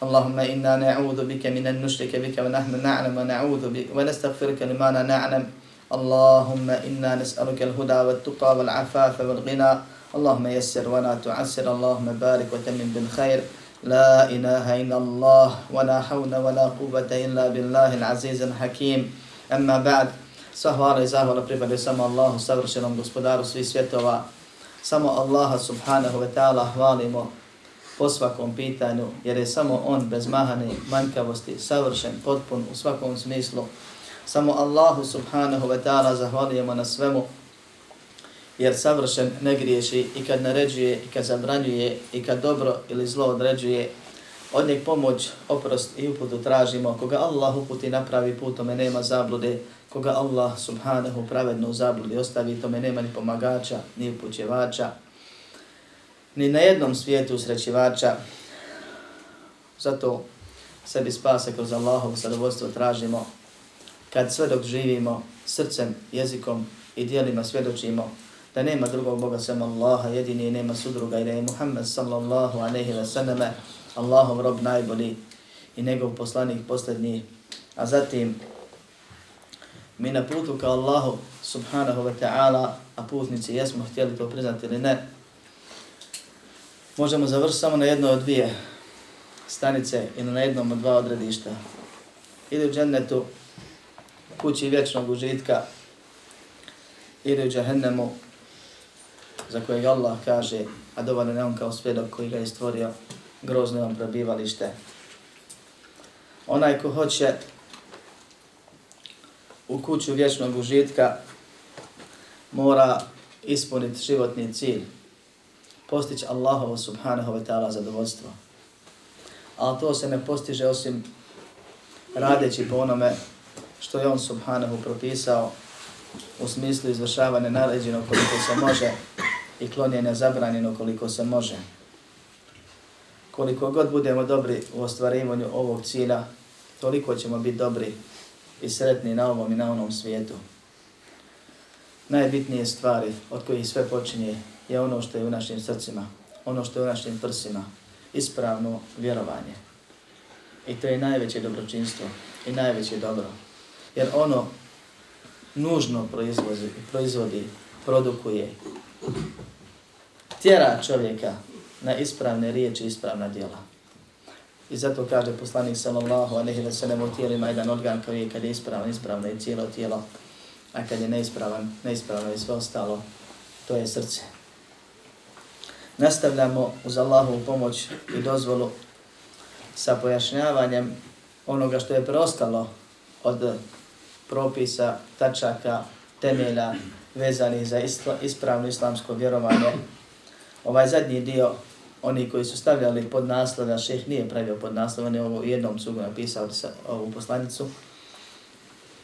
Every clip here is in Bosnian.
اللهم إنا نعوذ بك من أن نشرك بك ونحن نعلم ونعوذ بك ونستغفرك لما لا نعلم. اللهم إنا نسألك الهدى والتقى والعفاف والغنى. اللهم يسر ولا تعسر. اللهم بارك وتمن بالخير. لا إله إلا الله ولا حول ولا قوة إلا بالله العزيز الحكيم. أما بعد Sva hvala i zahvala pripada samo Allahu, savršenom gospodaru svih svjetova. Samo Allaha subhanahu wa po svakom pitanju, jer je samo on bez mahane manjkavosti, savršen, potpun u svakom smislu. Samo Allahu subhanahu wa ta'ala zahvalijemo na svemu, jer savršen ne griješi i kad naređuje, i kad zabranjuje, i kad dobro ili zlo određuje, od njeg pomoć, oprost i uputu tražimo. Koga Allah uputi napravi put, tome nema zablude. Koga Allah subhanahu pravedno u zabludi ostavi, tome nema ni pomagača, ni upućevača ni na jednom svijetu usrećivača. Zato sebi spasa kroz Allahovo sadovoljstvo tražimo kad sve dok živimo srcem, jezikom i dijelima svjedočimo da nema drugog Boga sem Allaha, jedini i nema sudruga i da je Muhammed sallallahu aleyhi ve sallame Allahov rob najbolji i njegov poslanik posljednji. A zatim mi na putu ka Allahu subhanahu wa ta'ala, a putnici jesmo htjeli to priznati ili ne, možemo završiti samo na jedno od dvije stanice ili na jednom od dva odredišta. Ili u džennetu, kući vječnog užitka, ili u džahennemu, za kojeg Allah kaže, a dovoljno ne on kao svjedok koji ga je stvorio, grozno vam prebivalište. Onaj ko hoće u kuću vječnog užitka, mora ispuniti životni cilj, postići Allahovo subhanahu wa ta'ala zadovoljstvo. Ali to se ne postiže osim radeći po onome što je on subhanahu propisao u smislu izvršavanja naređeno koliko se može i klonjenja zabranjeno koliko se može. Koliko god budemo dobri u ostvarivanju ovog cilja, toliko ćemo biti dobri i sretni na ovom i na onom svijetu. Najbitnije stvari od kojih sve počinje je ono što je u našim srcima, ono što je u našim prsima, ispravno vjerovanje. I to je najveće dobročinstvo i najveće dobro. Jer ono nužno proizvodi, proizvodi produkuje, tjera čovjeka na ispravne riječi, ispravna djela. I zato kaže poslanik sallallahu alejhi ve sellem u tijelima jedan organ koji je kad je ispravan, ispravno je cijelo tijelo, a kad je neispravan, neispravno je sve ostalo, to je srce nastavljamo uz Allahovu pomoć i dozvolu sa pojašnjavanjem onoga što je preostalo od propisa, tačaka, temelja vezanih za ispravno islamsko vjerovanje. Ovaj zadnji dio, oni koji su stavljali pod naslov, a šeh nije pravio pod naslov, on je ovo jednom cugu napisao sa ovu poslanicu,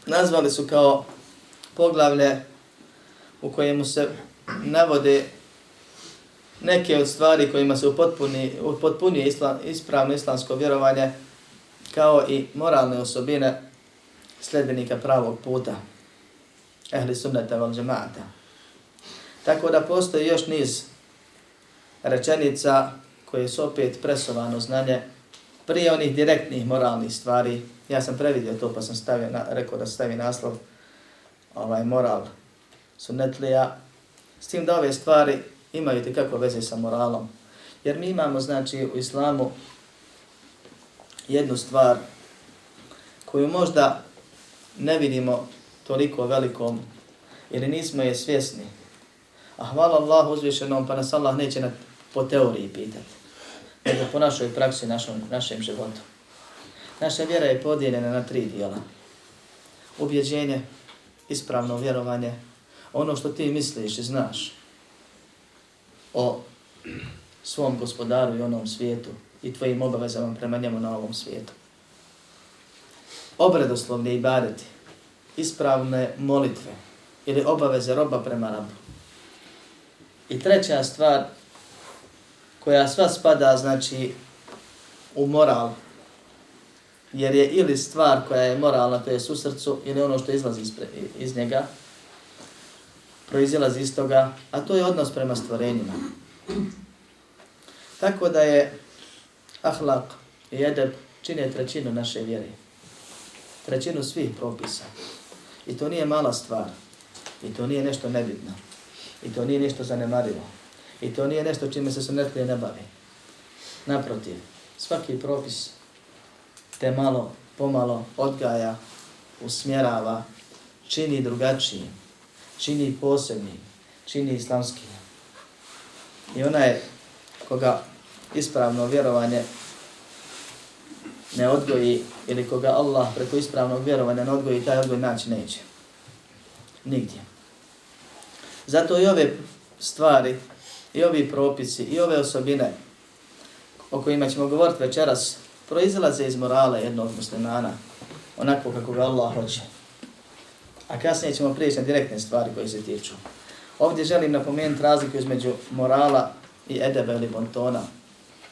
nazvali su kao poglavlje u kojemu se navode neke od stvari kojima se upotpuni, upotpunije isla, ispravno islamsko vjerovanje kao i moralne osobine sljedbenika pravog puta ehli sunnata val džemata. Tako da postoji još niz rečenica koje su opet presovano znanje prije onih direktnih moralnih stvari. Ja sam previdio to pa sam stavio na, rekao da stavi naslov ovaj moral sunnetlija. S tim da ove stvari imaju te kako veze sa moralom. Jer mi imamo, znači, u islamu jednu stvar koju možda ne vidimo toliko velikom ili nismo je svjesni. A hvala Allah uzvišenom, pa nas Allah neće na, po teoriji pitati, nego po našoj praksi, našom, našem životu. Naša vjera je podijeljena na tri dijela. Ubjeđenje, ispravno vjerovanje, ono što ti misliš i znaš o svom gospodaru i onom svijetu i tvojim obavezama prema njemu na ovom svijetu. Obredoslovne ibadeti, ispravne molitve ili obaveze roba prema rabu. I treća stvar koja sva spada znači u moral, jer je ili stvar koja je moralna, to je u srcu, ili ono što izlazi iz, iz njega, proizilazi iz toga, a to je odnos prema stvorenjima. Tako da je ahlak i edeb čine trećinu naše vjere. Trećinu svih propisa. I to nije mala stvar. I to nije nešto nebitno. I to nije nešto zanemarivo. I to nije nešto čime se sunetlije ne bavi. Naprotiv, svaki propis te malo, pomalo odgaja, usmjerava, čini drugačijim, čini posebnim, čini islamskim. I ona je koga ispravno vjerovanje ne odgoji ili koga Allah preko ispravnog vjerovanja ne odgoji, taj odgoj naći neće. Nigdje. Zato i ove stvari, i ovi propisi, i ove osobine o kojima ćemo govoriti večeras, proizilaze iz morala jednog muslimana, onako kako ga Allah hoće. A kasnije ćemo prijeći na direktne stvari koje se tiču. Ovdje želim napomenuti razliku između morala i edeba ili bontona.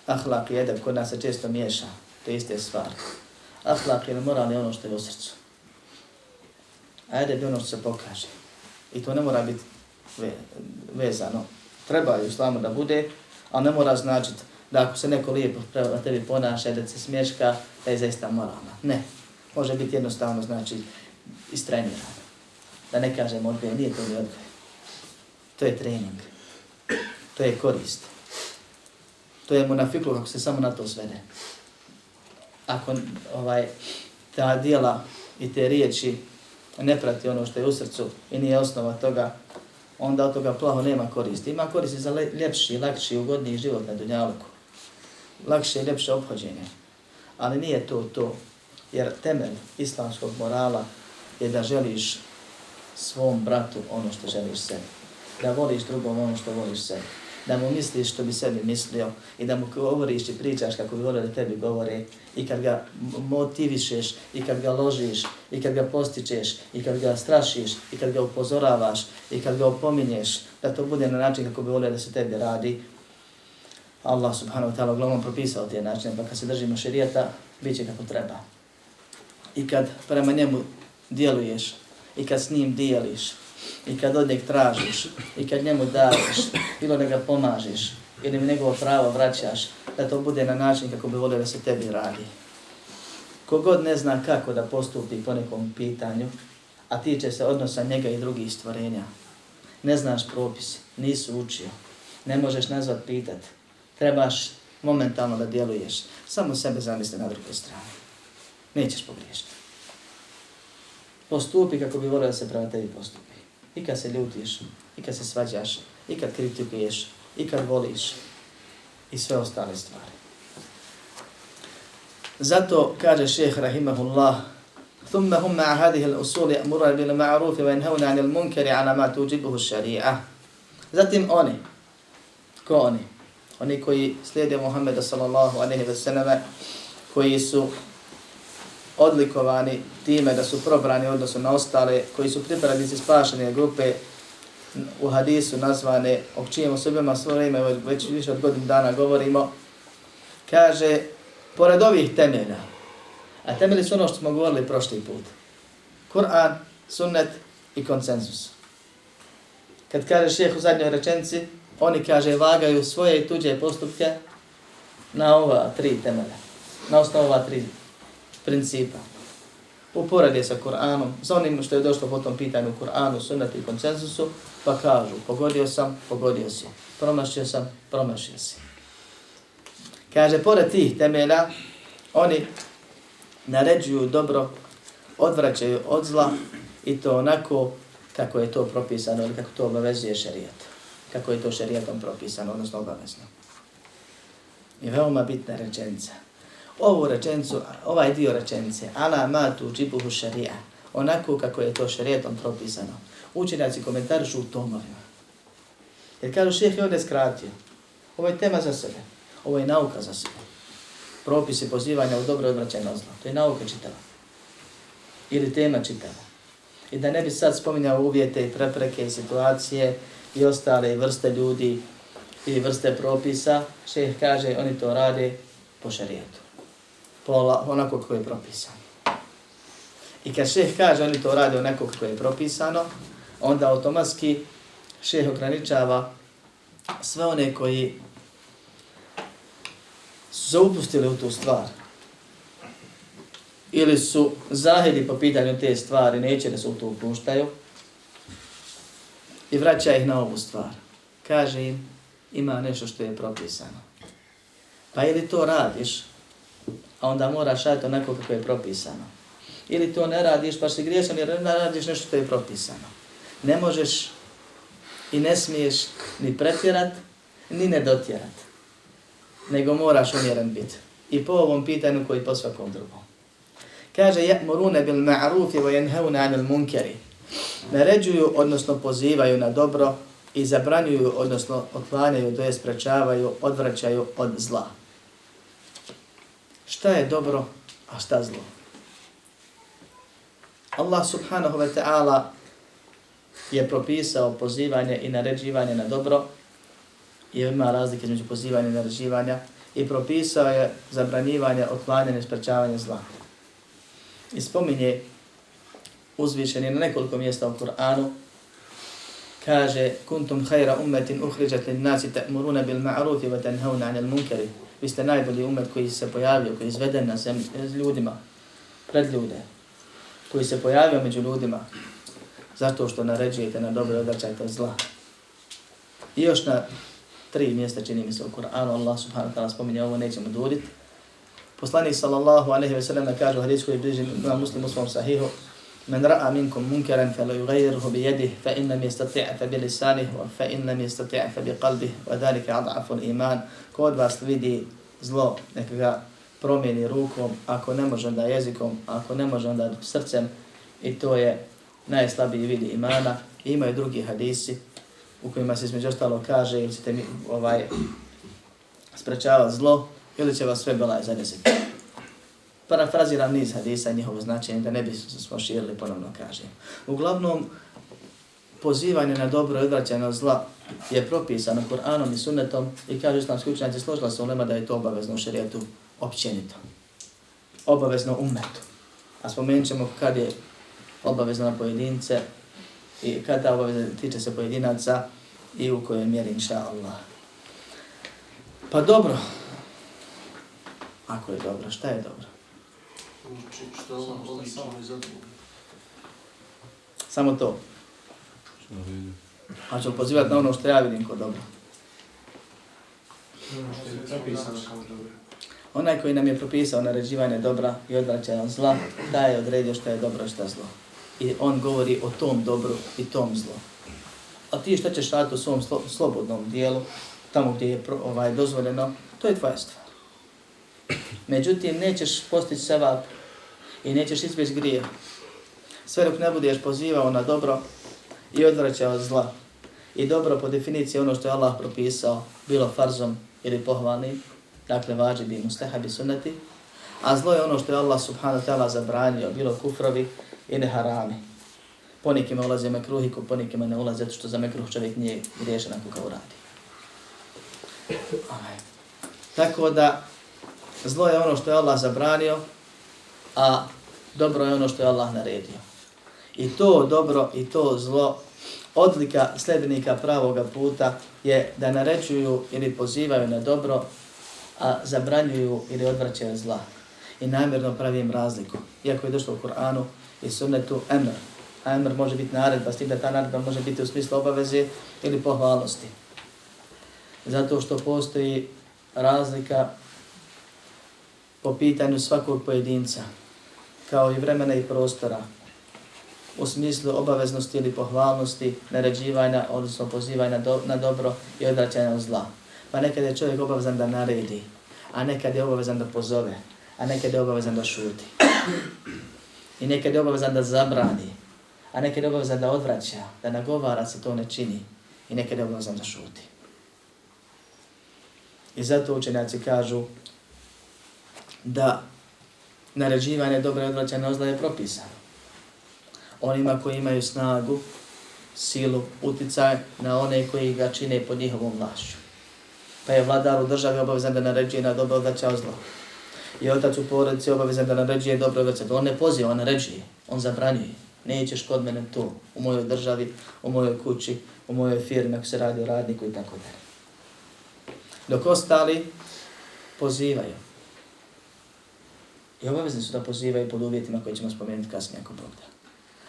Ahlak i edeb kod nas se često miješa. To iste stvari. Ahlak ili moral je ono što je u srcu. A edeb je ono što se pokaže. I to ne mora biti ve, vezano. Treba je u islamu da bude, ali ne mora značiti da ako se neko lijepo prema tebi ponaša da se smješka, da je zaista moralna. Ne. Može biti jednostavno, znači, istrenirano. Da ne kažem odgoj, nije to ni odgoj. To je trening. To je korist. To je munafiklu kako se samo na to svede. Ako ovaj ta dijela i te riječi ne prati ono što je u srcu i nije osnova toga, onda od toga plaho nema koristi. Ima koristi za ljepši, lakši, ugodniji život na dunjalku. Lakše i ljepše obhođenje. Ali nije to to. Jer temelj islamskog morala je da želiš svom bratu ono što želiš sebi. Da voliš drugom ono što voliš sebi. Da mu misliš što bi sebi mislio i da mu govoriš i pričaš kako bi volio da tebi govore i kad ga motivišeš i kad ga ložiš i kad ga postičeš i kad ga strašiš i kad ga upozoravaš i kad ga opominješ da to bude na način kako bi volio da se tebi radi. Allah subhanahu wa ta'ala uglavnom propisao te načine pa kad se držimo šerijata bit će kako treba. I kad prema njemu djeluješ i kad s njim dijeliš i kad od njeg tražiš i kad njemu daješ, bilo da ga pomažeš ili mi njegovo pravo vraćaš, da to bude na način kako bi volio da se tebi radi. Kogod ne zna kako da postupi po nekom pitanju, a tiče se odnosa njega i drugih stvorenja, ne znaš propis, nisu učio, ne možeš nazvat pitat, trebaš momentalno da djeluješ, samo sebe zamisli na drugoj strani. Nećeš pogriješiti Postupi kako bi volio da se prema tebi postupi i kad se ljutiš, i kad se svađaš, i kad kritikuješ, i kad voliš, i sve ostale stvari. Zato kaže šeheh rahimahullah, ثم هم مع هذه الأصول يأمرون بالمعروف وينهون عن المنكر على ما توجبه الشريعة. Zatim oni, ko oni? Oni koji slijede Muhammeda sallallahu alaihi wa sallam, koji su odlikovani time da su probrani odnosno na ostale koji su pripadnici spašene grupe u hadisu nazvane o čijim osobima svo ime već više od godin dana govorimo kaže pored ovih temelja a temelji su ono što smo govorili prošli put Kur'an, sunnet i konsenzus. Kad kaže šeheh u zadnjoj rečenci oni kaže vagaju svoje i tuđe postupke na ova tri temelja na osnovu ova tri principa. Uporede sa Kur'anom, za onim što je došlo po tom pitanju Kur'anu, sunnetu i konsensusu, pa kažu, pogodio sam, pogodio si. Promašio sam, promašio si. Kaže, pored tih temelja, oni naređuju dobro, odvraćaju od zla i to onako kako je to propisano ili kako to obavezuje šerijat. Kako je to šerijatom propisano, odnosno obavezno. I veoma bitna rečenica. Ovu rečenicu, ovaj dio rečenice, ala matu džibuhu šarija, onako kako je to šerijatom propisano. Učenjaci komentarišu u tomovima. Jer kažu šeheh je ovdje skratio. Ovo je tema za sebe. Ovo je nauka za sebe. Propisi pozivanja u dobro odvraćanje zlo. To je nauka čitava. Ili tema čitava. I da ne bi sad spominjao uvjete i prepreke i situacije i ostale vrste ljudi i vrste propisa, šeheh kaže oni to rade po šarijetu pola onako kako je propisano. I kad šeh kaže oni to rade onako kako je propisano, onda automatski šeh ograničava sve one koji su se upustili u tu stvar ili su zahidi po pitanju te stvari, neće da se u to upuštaju i vraća ih na ovu stvar. Kaže im, ima nešto što je propisano. Pa ili to radiš, a onda moraš raditi onako kako je propisano. Ili to ne radiš, pa si griješan jer ne radiš nešto što je propisano. Ne možeš i ne smiješ ni pretjerat, ni ne dotjerat. Nego moraš umjeren biti. I po ovom pitanju koji po svakom drugom. Kaže, ya'muruna bil ma'rufi wa jenhevne 'anil munkeri. Naređuju, odnosno pozivaju na dobro i zabranjuju, odnosno otklanjaju, to je sprečavaju, odvraćaju od zla. Šta je dobro, a šta zlo? Allah subhanahu wa ta'ala je propisao pozivanje i naređivanje na dobro i ima razlike između pozivanja i naređivanja i propisao je zabranjivanje, otklanjanje i sprečavanje zla. I spominje uzvišeni na nekoliko mjesta u Kur'anu kaže kuntum khayra ummatin ukhrijat lin nasi ta'muruna bil ma'ruf wa tanhauna 'anil munkar vi ste najbolji umet koji se pojavio koji je izveden na zemlji eh, ljudima pred ljude koji se pojavio među ljudima zato što naređujete na dobro odvraćajte zla. I još na tri mjesta čini mi se u Kur'anu, Allah subhanahu wa ta'ala spominje ovo, nećemo duljiti. Poslanik sallallahu alaihi wa sallam kaže u hadisku i bliži na muslimu svom sahihu, من رأى منكم منكرا فليغيره la فإن bi yadihi fa in لم يستطع فبقلبه وذلك أضعف wa fa in lam bi qalbihi wa dhalika adhafu al-iman. Kod vas vidi zlo, neka ga promijeni rukom, ako ne može da jezikom, ako ne može da srcem i to je najslabiji vid imana. I imaju drugi hadisi u kojima se između ostalo kaže ili ćete mi ovaj, sprečavati zlo ili će vas sve belaj zadesiti. Parafraziram niz hadisa i njihovo značenje da ne bi smo širili ponovno kažem. Uglavnom, pozivanje na dobro i odvraćanje od zla je propisano Kur'anom i sunnetom i kaže islamski učenjaci složila se ulema da je to obavezno u šarijetu općenito. Obavezno umetu. A spomenut ćemo kad je obavezno na pojedince i kada obaveza tiče se pojedinaca i u kojoj mjeri, inša Allah. Pa dobro. Ako je dobro, šta je dobro? Što voli, samo to. A ću pozivati na ono što ja vidim kod dobro. Onaj koji nam je propisao naređivanje dobra i odvraćanje zla, da je odredio što je dobro i što je zlo i on govori o tom dobru i tom zlu. A ti šta ćeš raditi u svom slo, slobodnom dijelu, tamo gdje je pro, ovaj dozvoljeno, to je tvoja stvar. Međutim, nećeš postići sevap i nećeš izbjeći grije. Sve dok ne budeš pozivao na dobro i odvraćao od zla. I dobro po definiciji ono što je Allah propisao, bilo farzom ili pohvalnim, dakle vađi bi mustahabi sunnati, a zlo je ono što je Allah subhanahu wa ta'ala zabranio, bilo kufrovi i neharami. harami. Ponikima ulaze mekruhiku, ponikima ne ulaze, zato što za mekruh čovjek nije griješan ako ga radi. Amen. Tako da, zlo je ono što je Allah zabranio, a dobro je ono što je Allah naredio. I to dobro i to zlo, odlika sljedbenika pravoga puta je da naređuju ili pozivaju na dobro, a zabranjuju ili odvraćaju zla. I namjerno pravim razliku. Iako je došlo u Kur'anu, i sunnetu emr. A emr može biti naredba, s tim da ta naredba može biti u smislu obaveze ili pohvalnosti. Zato što postoji razlika po pitanju svakog pojedinca. kao i vremena i prostora, u smislu obaveznosti ili pohvalnosti, naređivanja, odnosno pozivanja do, na dobro i odraćanja od zla. Pa nekad je čovjek obavezan da naredi, a nekad je obavezan da pozove, a nekad je obavezan da šuti. I nekad je obavezan da zabrani, a nekad je obavezan da odvraća, da nagovara se to ne čini. I nekad je obavezan da šuti. I zato učenjaci kažu da naređivanje dobre odvraćanja od zla je propisano onima koji imaju snagu, silu, uticaj na one koji ga čine pod njihovom vlašću. Pa je vladar u državi obavezan da naređuje na dobro da će zlo. I otac u porodici obavezan da naređuje dobro da On ne poziva, on naređuje, on zabranjuje. Nećeš kod mene tu, u mojoj državi, u mojoj kući, u mojoj firmi, ako se radi o radniku i tako dalje. Dok ostali pozivaju. I obavezni su da pozivaju pod uvjetima koje ćemo spomenuti kasnije ako Bog da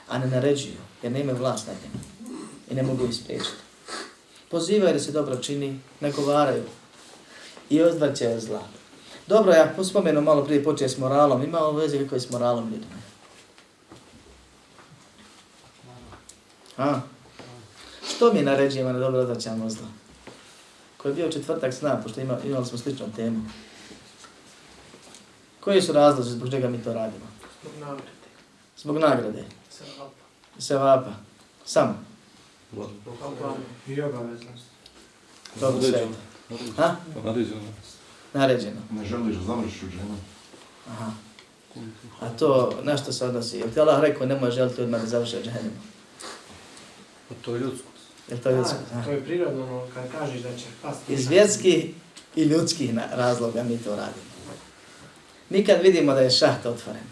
a ne naređuju, jer ne imaju vlast nad njima i ne mogu ispriječiti. Pozivaju da se dobro čini, nagovaraju i odvrćaju zla. Dobro, ja spomenu malo prije počeo s moralom, ima ovo veze kako je s moralom ljudima. A? Što mi naređujemo na dobro odvrćamo zla? Koji je bio četvrtak nama, pošto ima, imali smo sličnu temu. Koji su razlozi zbog čega mi to radimo? Zbog nagrade. Zbog nagrade. Sevapa. Samo. I obaveznost. Dobro sve. Ha? Naređeno. Naređeno. Ne želiš zamršiš u dženu. Aha. A to, na što se odnosi? Jel ti Allah rekao nemoj želiti odmah da završi džahennemu? Pa to je ljudsko. Jel to ljudsko? Da, to je prirodno ono, kad kažeš da će pasti. Iz vjetskih i ljudskih razloga mi to radimo. Nikad vidimo da je šaht otvoren,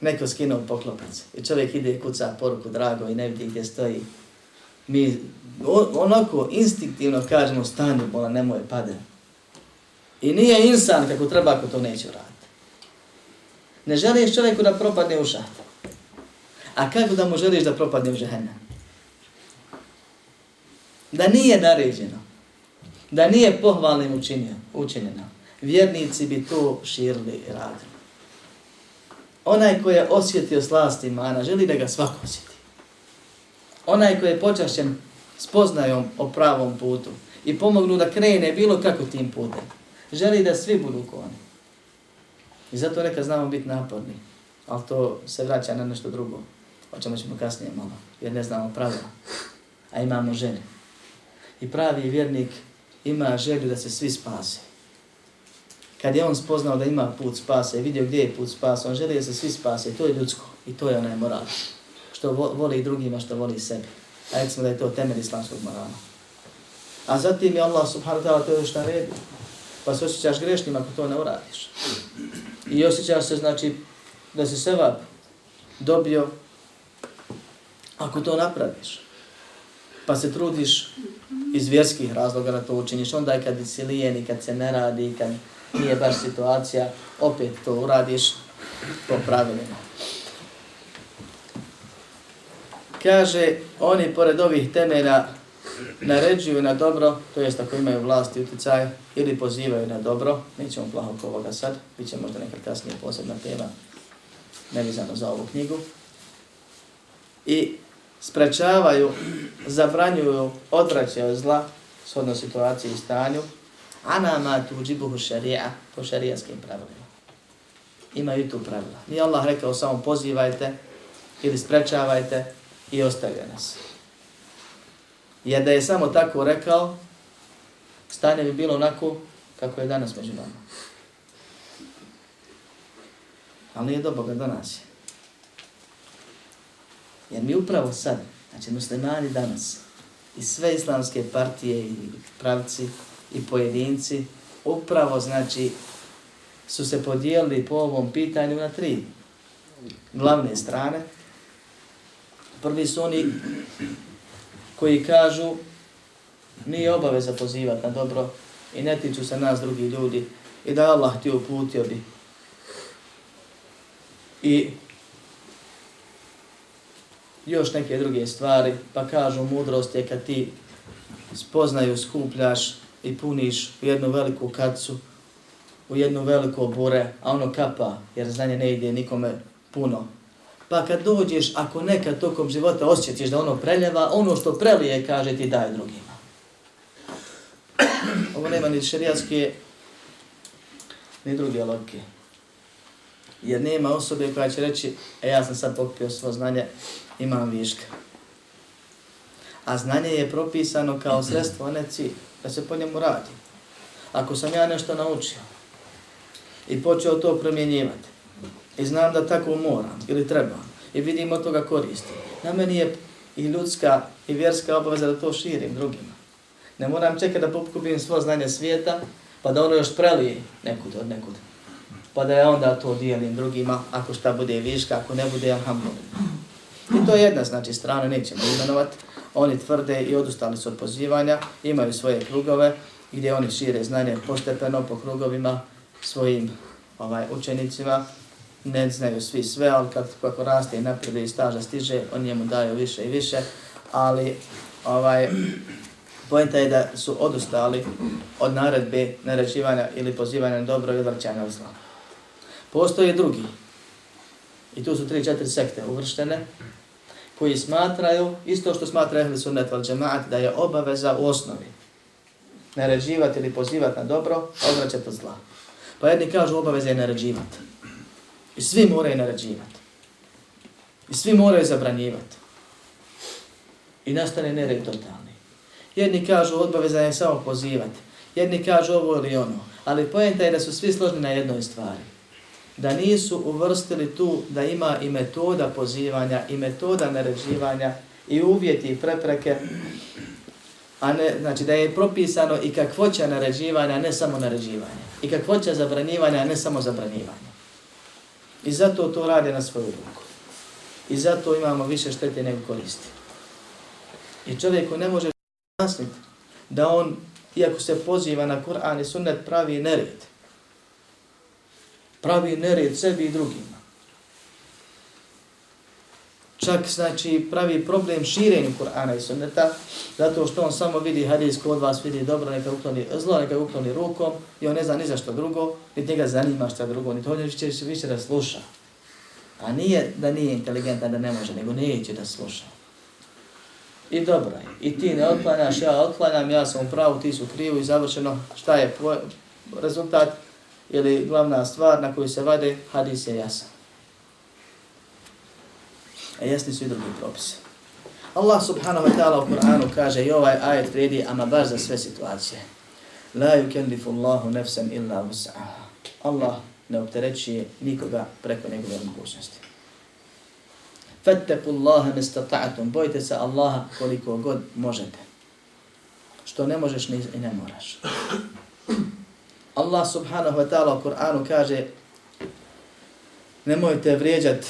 neko skinuo poklopac i čovjek ide i kuca poruku drago i ne vidi gdje stoji, mi onako instinktivno kažemo stani bola, nemoj pade. I nije insan kako treba ako to neće raditi. Ne želiš čovjeku da propadne u šaht. A kako da mu želiš da propadne u žehennem? Da nije naređeno. Da nije pohvalnim učinio, učinjeno. Vjernici bi to širili i radili. Onaj ko je osjetio slast imana, želi da ga svako osjeti. Onaj ko je počašćen spoznajom o pravom putu i pomognu da krene bilo kako tim putem, želi da svi budu ko oni. I zato neka znamo biti naporni, ali to se vraća na nešto drugo, o čemu ćemo kasnije malo, jer ne znamo pravila, a imamo želje. I pravi vjernik ima želju da se svi spase. Kad je on spoznao da ima put spasa i vidio gdje je put spasa, on želi da se svi spase. To je ljudsko i to je onaj moral. Što voli drugima, što voli sebi. A recimo da je to temelj islamskog morala. A zatim je Allah subhanahu wa ta'ala to još naredio. Pa se osjećaš grešnim ako to ne uradiš. I osjećaš se, znači, da si sevap dobio ako to napraviš. Pa se trudiš iz vjerskih razloga da to učiniš. Onda je kad si lijen i kad se ne radi, kad nije baš situacija, opet to uradiš po pravilima. Kaže, oni pored ovih temena naređuju na dobro, to jest ako imaju vlast i utjecaj, ili pozivaju na dobro, nećemo plaho oko ovoga sad, bit će možda nekad kasnije posebna tema, nevizano za ovu knjigu. I sprečavaju, zabranjuju, odvraćaju zla, shodno situaciji i stanju, ana ma tuđibuhu šarija, po šarijaskim pravilima. Imaju tu pravila. Nije Allah rekao samo pozivajte ili sprečavajte i ostavlja nas. Jer da je samo tako rekao, stanje bi bilo onako kako je danas među nama. Ali nije do Boga, do nas je. Jer mi upravo sad, znači muslimani danas, i sve islamske partije i pravci i pojedinci, upravo znači su se podijelili po ovom pitanju na tri glavne strane. Prvi su oni koji kažu nije obaveza pozivati na dobro i ne tiču se nas drugi ljudi i da Allah ti uputio bi. I još neke druge stvari, pa kažu mudrost je kad ti spoznaju, skupljaš i puniš u jednu veliku kacu u jednu veliku bure, a ono kapa, jer znanje ne ide nikome puno. Pa kad dođeš, ako nekad tokom života osjetiš da ono preljeva, ono što prelije, kaže ti daj drugima. Ovo nema ni šerijatske, ni druge logike. Jer nema osobe koja će reći, e ja sam sad pokupio svo znanje, imam viška. A znanje je propisano kao sredstvo, a ne cilj, da se po njemu radi. Ako sam ja nešto naučio i počeo to promjenjivati i znam da tako moram ili trebam i vidim od toga koristi, na meni je i ljudska i vjerska obaveza da to širim drugima. Ne moram čekati da pokupim svo znanje svijeta pa da ono još prelije nekud od nekud. Pa da ja onda to dijelim drugima ako šta bude viška, ako ne bude, alhamdulillah. I to je jedna znači strana, nećemo imenovati. Oni tvrde i odustali su od pozivanja, imaju svoje krugove gdje oni šire znanje postepeno po krugovima svojim ovaj učenicima. Ne znaju svi sve, ali kad, kako raste i napreduje i staža stiže, on njemu daju više i više. Ali ovaj, pojenta je da su odustali od naredbe naređivanja ili pozivanja na dobro i odvrćanja od zla. Postoje drugi, i tu su tri, četiri sekte uvrštene, koji smatraju, isto što smatra ehli sunnet val džemaat, da je obaveza u osnovi naređivati ili pozivati na dobro, odvraćati od zla. Pa jedni kažu obaveza je naređivati. I svi moraju naređivati. I svi moraju zabranjivati. I nastane nered totalni. Jedni kažu obaveza je samo pozivati. Jedni kažu ovo ili ono. Ali pojenta je da su svi složni na jednoj stvari da nisu uvrstili tu da ima i metoda pozivanja i metoda naređivanja i uvjeti i prepreke, a ne, znači da je propisano i kakvoća naređivanja, ne samo naređivanja. I kakvoća zabranjivanja, ne samo zabranjivanja. I zato to radi na svoju ruku. I zato imamo više štete nego koristi. I čovjeku ne može jasniti da on, iako se poziva na Kur'an i sunnet, pravi nered pravi nered sebi i drugima. Čak znači pravi problem širenju Kur'ana i sunneta, zato što on samo vidi hadis kod vas, vidi dobro, neka ukloni zlo, neka ukloni rukom i on ne zna ni za što drugo, ni njega zanima što drugo, ni to više, više da sluša. A nije da nije inteligentan, da ne može, nego neće da sluša. I dobro je. I ti ne otklanjaš, ja otklanjam, ja sam u pravu, ti su krivu i završeno. Šta je rezultat? Ili glavna stvar na koju se vade, hadis je jasan. A jasni su i drugi propisi. Allah subhanahu wa ta'ala u Kur'anu kaže i ovaj ajet vredi ama baš za sve situacije. La yukellifu Allahu nefsan illa vus'aha. Allah ne optereći nikoga preko njegove mogućnosti. Fattaku Allahe mestata'atum. Bojte se Allaha koliko god možete. Što ne možeš ni ne moraš. Allah subhanahu wa ta'ala u Kur'anu kaže nemojte vrijeđat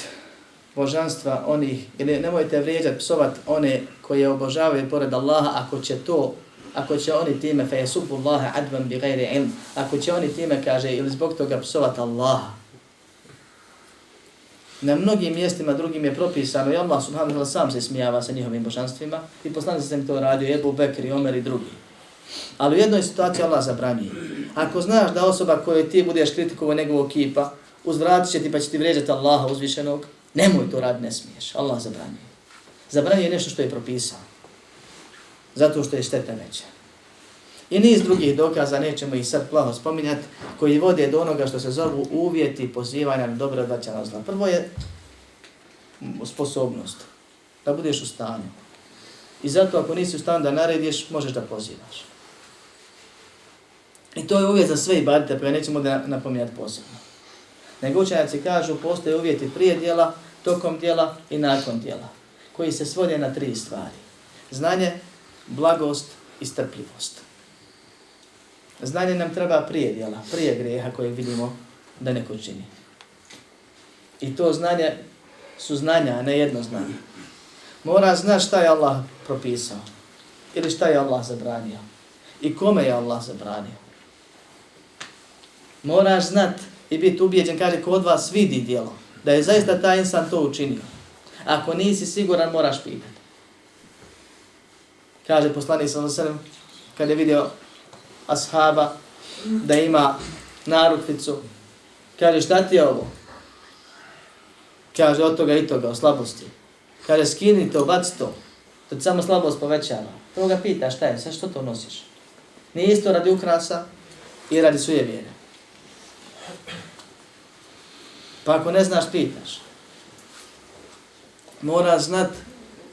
božanstva onih, ili nemojte vrijeđat, psovat one koje obožavaju pored Allaha ako će to, ako će oni time fe yasubu Allaha advan bi gajri ilm, ako će oni time, kaže, ili zbog toga psovat Allaha. Na mnogim mjestima drugim je propisano i Allah subhanahu wa ta'ala sam se smijava sa njihovim božanstvima i poslanci se to radio, Ebu Bekri, Omer i drugi. Ali u jednoj situaciji Allah zabranije. Ako znaš da osoba koju ti budeš kritikovao njegovog kipa, uzvratit će ti pa će ti vređati Allaha uzvišenog, nemoj to raditi, ne smiješ. Allah zabranije. Zabranije nešto što je propisao. Zato što je šteta veća. I niz drugih dokaza, nećemo ih sad plaho spominjati, koji vode do onoga što se zovu uvjeti pozivanja na dobro odvaća na zla. Prvo je sposobnost, da budeš u stanju. I zato ako nisi u stanju da narediš, možeš da pozivaš. I to je uvjet za sve ibadete, pa ja nećemo da napominjati posebno. Nego učenjaci kažu, postoje uvjeti prije dijela, tokom dijela i nakon dijela, koji se svode na tri stvari. Znanje, blagost i strpljivost. Znanje nam treba prije dijela, prije greha koje vidimo da neko čini. I to znanje su znanja, a ne jedno znanje. Mora znaš šta je Allah propisao ili šta je Allah zabranio i kome je Allah zabranio moraš znat i biti ubijeđen, kaže, ko od vas vidi dijelo, da je zaista taj insan to učinio. Ako nisi siguran, moraš pitati. Kaže poslanik sa osrem, kad je vidio ashaba da ima narukvicu, kaže šta ti je ovo? Kaže od toga i toga, o slabosti. Kaže skini to, baci to. To ti samo slabost povećava. To ga pita šta je, sa što to nosiš? Nije isto radi ukrasa i radi suje vjere. Pa ako ne znaš, pitaš. Mora znat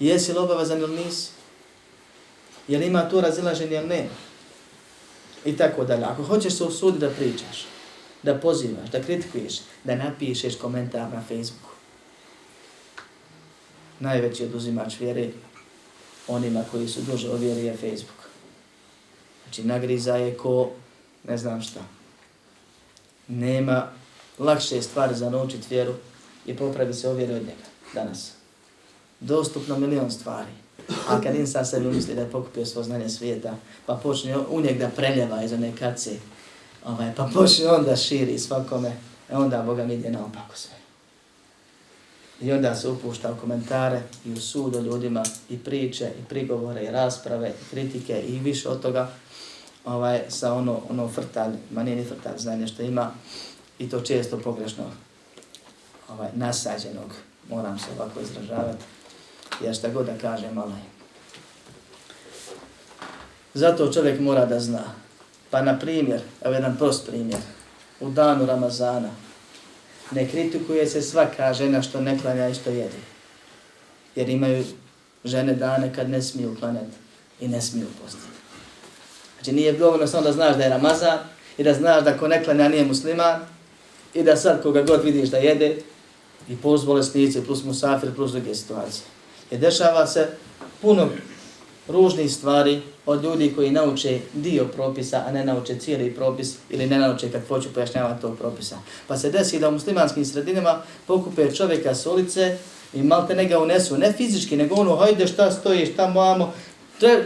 jesi li obavezan ili nisi. Jel ima tu razilaženje ili ne. I tako dalje. Ako hoćeš se usuditi da pričaš, da pozivaš, da kritikuješ, da napišeš komentar na Facebooku. Najveći oduzimač vjere onima koji su duže ovjerije je Facebook. Znači nagriza je ko ne znam šta. Nema lakše stvari za naučiti vjeru i popravi se ovjeri od njega danas. Dostupno milion stvari. A kad insan sebi umisli da je pokupio svo znanje svijeta, pa počne u njeg da preljeva iz one kace, ovaj, pa počne onda širi svakome, e onda Boga mi ide naopako sve. I onda se upušta u komentare i u sud o ljudima i priče i prigovore i rasprave i kritike i više od toga ovaj, sa ono, ono frtalj, manijeni frtalj znanje što ima i to često pogrešno ovaj, nasađenog, moram se ovako izražavati, ja šta god da kažem, malo je. Zato čovjek mora da zna. Pa na primjer, evo jedan prost primjer, u danu Ramazana, ne kritikuje se svaka žena što ne klanja i što jede. Jer imaju žene dane kad ne smiju klanjati i ne smiju postati. Znači nije dovoljno samo da znaš da je Ramazan i da znaš da ko ne klanja nije musliman i da sad koga god vidiš da jede i plus bolesnice, plus musafir, plus druge situacije. Jer dešava se puno ružnih stvari od ljudi koji nauče dio propisa, a ne nauče cijeli propis ili ne nauče kad hoću pojašnjavati tog propisa. Pa se desi da u muslimanskim sredinama pokupe čovjeka s ulice i malte ne ga unesu, ne fizički, nego ono, hajde šta stojiš, šta mamo,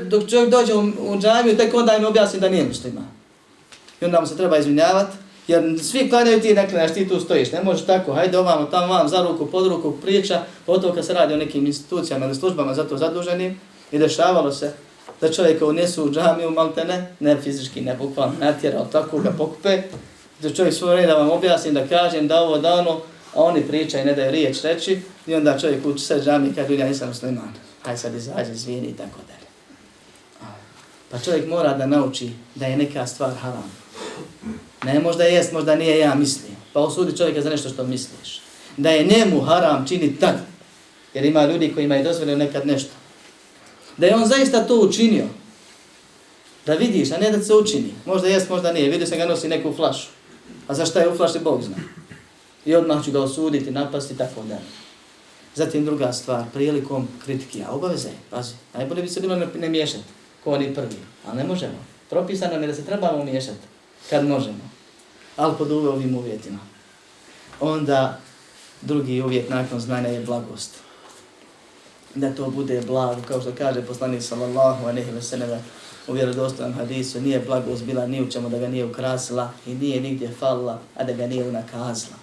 dok čovjek dođe u, u džamiju, tek onda im objasni da nije muslima. I onda mu se treba izvinjavati, jer svi klanjaju ti ne klanjaš, ti tu stojiš, ne možeš tako, hajde ovamo, tamo vam, za ruku, pod ruku, priča, potom kad se radi o nekim institucijama ili službama za to zaduženim, i dešavalo se da čovjeka unesu u džamiju, malte ne, ne fizički, ne bukvalno, natjerao, tako ga pokupe, da čovjek svoj red da vam objasnim, da kažem, da ovo, da ono, a oni pričaju, ne daju riječ reći, i onda čovjek uči sve džamije, kaže, ja nisam musliman, haj sad izađe, izvini i tako dalje. Pa čovjek mora da nauči da je neka stvar haram. Ne možda jest, možda nije, ja mislim. Pa osudi čovjeka za nešto što misliš. Da je njemu haram čini tad. Jer ima ljudi koji imaju dozvoljeno nekad nešto. Da je on zaista to učinio. Da vidiš, a ne da se učini. Možda jest, možda nije. Vidio sam ga nosi neku flašu. A za šta je u flaši, Bog zna. I odmah ću ga osuditi, napasti, tako da. Zatim druga stvar, prilikom kritike, a obaveze, pazi, najbolje bi se bilo ne, ne miješati, ko oni prvi, A ne možemo. Propisano je da se trebamo miješati, kad možemo, ali pod ovim uvjetima. Onda drugi uvjet nakon znanja je blagost da to bude blago, kao što kaže poslanik sallallahu alejhi ve sellem u vjerodostojnom hadisu, nije blagost bila ni u čemu da ga nije ukrasila i nije nigdje falila, a da ga nije unakazila.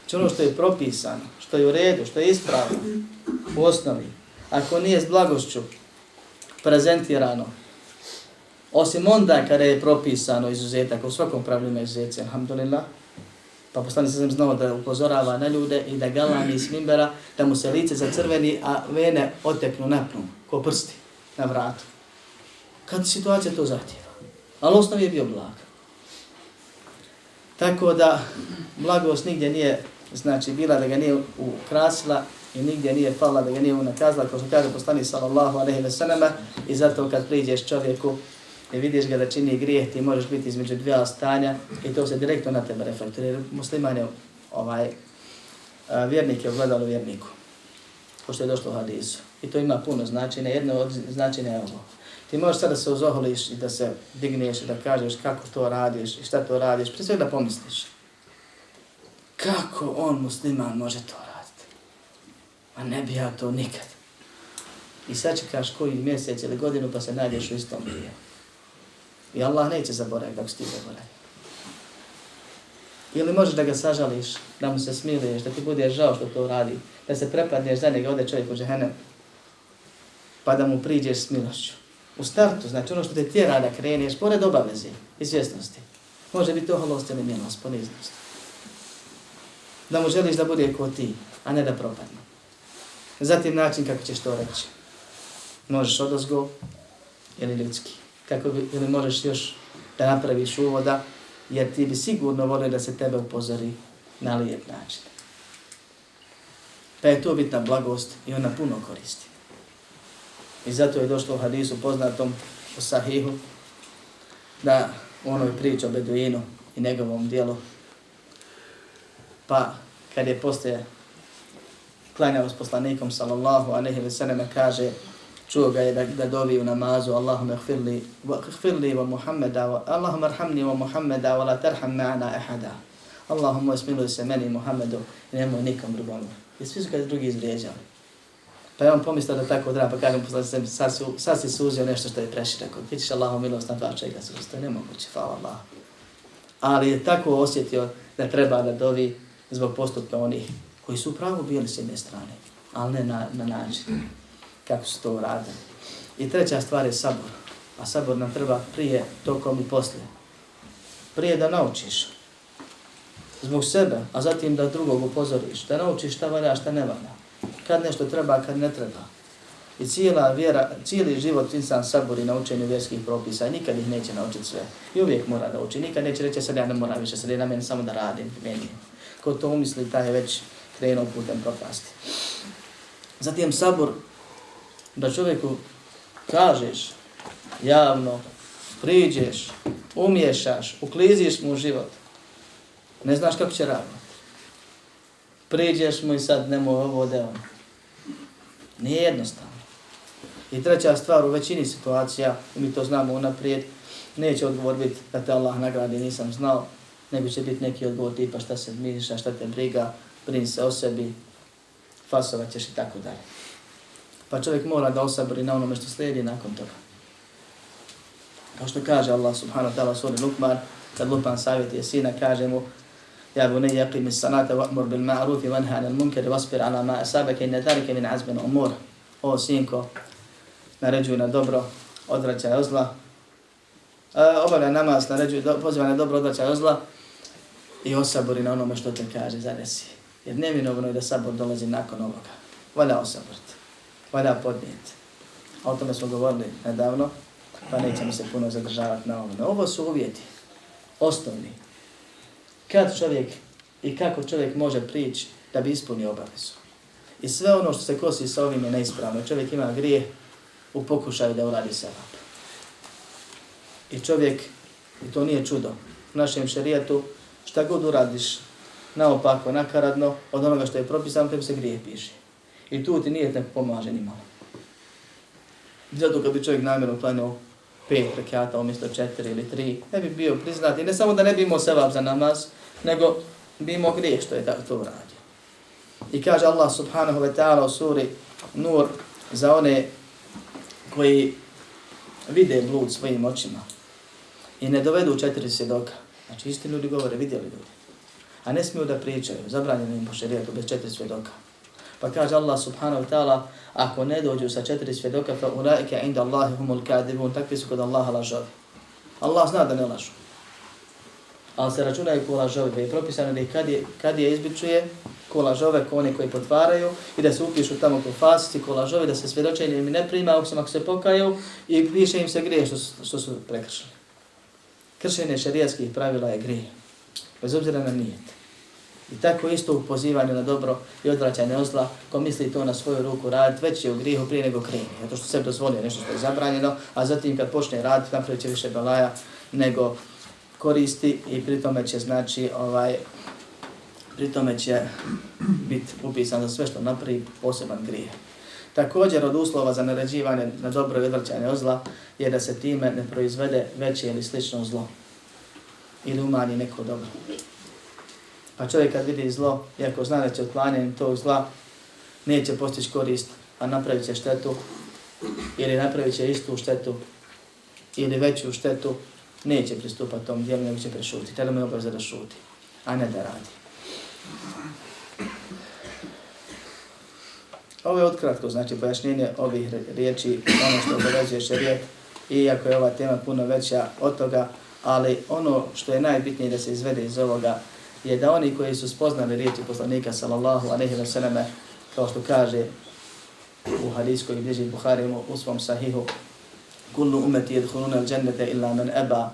Znači ono što je propisano, što je u redu, što je ispravno u osnovi, ako nije s blagošću prezentirano, osim onda kada je propisano izuzetak, u svakom pravilu izuzetci, alhamdulillah, Pa postane se znao da upozorava na ljude i da galami iz mimbera, da mu se lice zacrveni, a vene oteknu napnu, ko prsti na vratu. Kad situacija to zahtjeva. Ali osnov je bio blag. Tako da blagost nigdje nije, znači bila da ga nije ukrasila i nigdje nije fala da ga nije unakazila, kao što kaže poslani sallallahu alaihi ve sallama, i zato kad priđeš čovjeku i vidiš ga da čini grijeh, ti možeš biti između dvije stanja i to se direktno na tebe reflektuje. Jer musliman je ovaj, a, vjernik je ogledalo vjerniku, ko što je došlo u hadisu. I to ima puno značenja, jedno od značenja je ovo. Ti možeš sada da se uzoholiš i da se digneš i da kažeš kako to radiš i šta to radiš, prije sve da pomisliš. Kako on musliman može to raditi? A ne bi ja to nikad. I sad čekaš koji mjesec ili godinu pa se nađeš u istom dijelu. I Allah neće zaboraviti kako si ti zaboravio. Ili možeš da ga sažališ, da mu se smiliješ, da ti bude žao što to radi, da se prepadneš za njega, ode čovjek u džehennem, pa da mu priđeš s milošću. U startu, znači ono što te tjera da kreneš, pored obavezi i svjesnosti, Može biti oholost ili milost, poniznost. Da mu želiš da bude ko ti, a ne da propadne. Zatim način kako ćeš to reći. Možeš odozgo ili ljudski. Kako bi, ili možeš još da napraviš uvoda, jer ti bi sigurno volio da se tebe upozori na lijep način. Pa je to bitna blagost i ona puno koristi. I zato je došlo u hadisu poznatom u Sahihu da u onoj priči o Beduinu i njegovom dijelu pa kad je postoje klanjao s poslanikom sallallahu alaihi ve sallam kaže čuo ga je da, da dovi u namazu Allahumma gfirli wa gfirli wa Muhammeda wa Allahumma arhamni wa Muhammeda wa la tarham ma'ana ahada Allahumma smiluj se meni Muhammedu i nemoj nikom drugom. I svi su kad drugi izvrijeđali. Pa je on pomislio da tako treba, pa kažem posle sebi, sad, su, sad si suzio nešto što je preširako. Ti ćeš Allahom milost na dva čega se to je nemoguće, hvala Allah. Ali je tako osjetio da treba da dovi zbog postupka onih koji su pravo bili s jedne strane, ali ne na, na način kako su to uradili. I treća stvar je sabor. A sabor nam treba prije, tokom i poslije. Prije da naučiš zbog sebe, a zatim da drugog upozoriš, da naučiš šta valja, šta ne valja. Kad nešto treba, kad ne treba. I cijela vjera, cijeli život insan sabori na učenju vjerskih propisa i nikad ih neće naučiti sve. I uvijek mora da uči. Nikad neće reći sad ja ne moram više, sad je na meni samo da radim. Meni. Ko to umisli, taj je već krenuo putem propasti. Zatim sabor, da čovjeku kažeš javno, priđeš, umješaš, ukliziš mu život, ne znaš kako će raditi. Priđeš mu i sad nemoj ovo da on. Nije jednostavno. I treća stvar, u većini situacija, mi to znamo unaprijed, neće odgovor biti da te Allah nagradi, nisam znao, nego će biti neki odgovor tipa šta se miša, šta te briga, brini se o sebi, fasovat ćeš i tako dalje. Pa čovjek mora da osabri na onome što slijedi nakon toga. Kao što kaže Allah subhanahu wa ta'ala suri Lukman, kad Lukman savjeti sina, kaže mu, Ja bu ne yaqim as-salata wa'mur bil ma'ruf wa nha 'anil munkar wasbir 'ala ma asabaka inna dhalika min 'azmi al-umur. O sinko, naređuj na dobro, odvraćaj od zla. E, obavlja namaz, naređuj, do, pozivaj na dobro, odvraćaj od zla i osabori na onome što te kaže, zanesi. Jer neminovno je da sabor dolazi nakon ovoga. Valja osaboriti, valja podnijeti. A o tome smo govorili nedavno, pa nećemo se puno zadržavati na ovome. Ovo su uvjeti, osnovni. Kad čovjek i kako čovjek može prići da bi ispunio obavezu. I sve ono što se kosi sa ovim je neispravno. Čovjek ima grije u pokušaju da uradi sevap. I čovjek, i to nije čudo, u našem šarijetu, šta god uradiš naopako, nakaradno, od onoga što je propisano, tebi se grije piše. I tu ti nije te pomaže ni malo. Zato kad bi čovjek namjerno klanio pet rekata umjesto četiri ili tri, ne bi bio priznat. I ne samo da ne bi imao sevap za namaz, nego bi imao grije što je to uradio. I kaže Allah subhanahu wa ta'ala u suri Nur za one koji vide blud svojim očima i ne dovedu četiri svjedoka. Znači isti ljudi govore, vidjeli ljudi. A ne smiju da pričaju, zabranjeno im po šerijetu bez četiri svjedoka. Pa kaže Allah subhanahu wa ta'ala, ako ne dođu sa četiri svjedoka, fa ulaike inda Allahi humul kadibun, takvi su kod Allaha lažovi. Allah zna da ne lažu. Ali se računaju ko lažovi, da je propisano da ih kad je, kad je izbičuje, ko lažove, ko oni koji potvaraju, i da se upišu tamo ko fasici, ko lažove, da se svjedočenje im ne prima, osim ako se pokaju, i više im se grije što, što su prekršili. Kršenje šarijatskih pravila je grije, bez obzira na nijet. I tako isto u pozivanju na dobro i odvraćanje od zla, ko misli to na svoju ruku raditi, već je u grihu prije nego kreni. Zato što sebi dozvolio nešto što je zabranjeno, a zatim kad počne raditi, napravit će više balaja nego koristi i pritome će znači ovaj pritome će biti upisan za sve što napravi poseban grije. Također od uslova za naređivanje na dobro i odvraćanje od zla je da se time ne proizvede veće ili slično zlo ili umanji neko dobro. Pa čovjek kad vidi zlo, iako zna da će otklanjanjem tog zla, neće postići korist, a napravit će štetu, ili napravit će istu štetu, ili veću štetu, neće pristupati tom dijelu, nego će prešuti. Tada mu je obavza da šuti, a ne da radi. Ovo je otkratko, znači pojašnjenje ovih riječi, ono što obavezuje šarijet, iako je ova tema puno veća od toga, ali ono što je najbitnije da se izvede iz ovoga je da oni koji su spoznali riječi poslanika sallallahu alejhi ve selleme kao što kaže u hadisku koji bliži Buhari u svom sahihu kullu ummati yadkhuluna al-jannata illa man eba,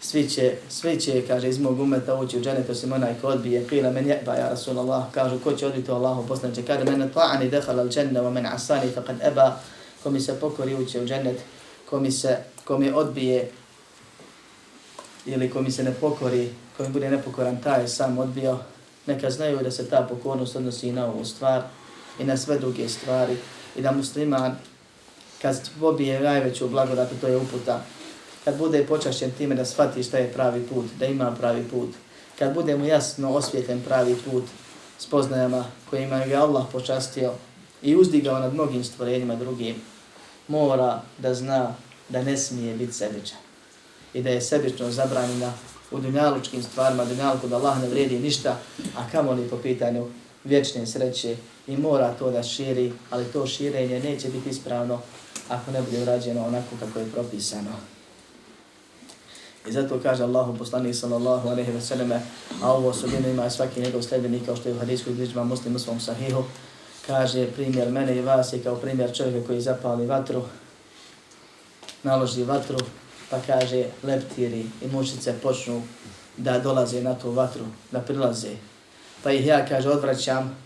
svi će, svi će, kaže, iz mog umeta ući u dženet, osim onaj ko odbije, kila men jeba, ja Rasulallah, kažu, ko će odbiti Allahu poslanče, kaže, men ta'ani dehal al dženna, wa men asani, faqad eba, ko mi se pokori ući u dženet, ko mi se, ko mi odbije, ili ko mi se ne pokori, ko bude nepokoran, taj sam odbio, neka znaju da se ta pokornost odnosi i na ovu stvar, i na sve druge stvari, i da musliman, kad pobije najveću blagodat, to je uputa, kad bude počašćen time da shvati šta je pravi put, da ima pravi put, kad bude mu jasno osvjetljen pravi put s poznajama kojima je Allah počastio i uzdigao nad mnogim stvorenjima drugim, mora da zna da ne smije biti sebičan i da je sebično zabranjena u dunjalučkim stvarima, dunjalku da Allah ne vredi ništa, a kamo li po pitanju vječne sreće i mora to da širi, ali to širenje neće biti ispravno ako ne bude urađeno onako kako je propisano. I zato kaže Allahu poslanik sallallahu alejhi ve selleme, a ovo osobino ima svaki njegov sledbenik kao što je u hadijskoj bližba muslim u svom sahihu, kaže primjer mene i vas je kao primjer čovjeka koji zapali vatru, naloži vatru, pa kaže leptiri i mušice počnu da dolaze na tu vatru, da prilaze. Pa ih ja, kaže, odvraćam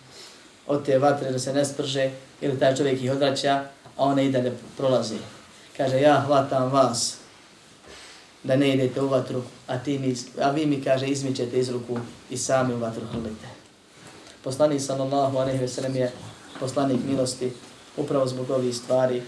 od te vatre da se ne sprže, ili taj čovjek ih odvraća, a one i dalje prolaze. Kaže, ja hvatam vas, da ne idete u vatru, a, ti mi, a vi mi, kaže, izmićete iz ruku i sami u vatru hrlite. Poslanik sallallahu alaihi ve sellem je poslanik milosti upravo zbog ovih stvari